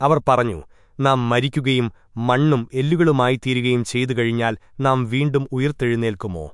അവർ പറഞ്ഞു നാം മരിക്കുകയും മണ്ണും എല്ലുകളുമായി തീരുകയും ചെയ്തു കഴിഞ്ഞാൽ നാം വീണ്ടും ഉയിർത്തെഴുന്നേൽക്കുമോ?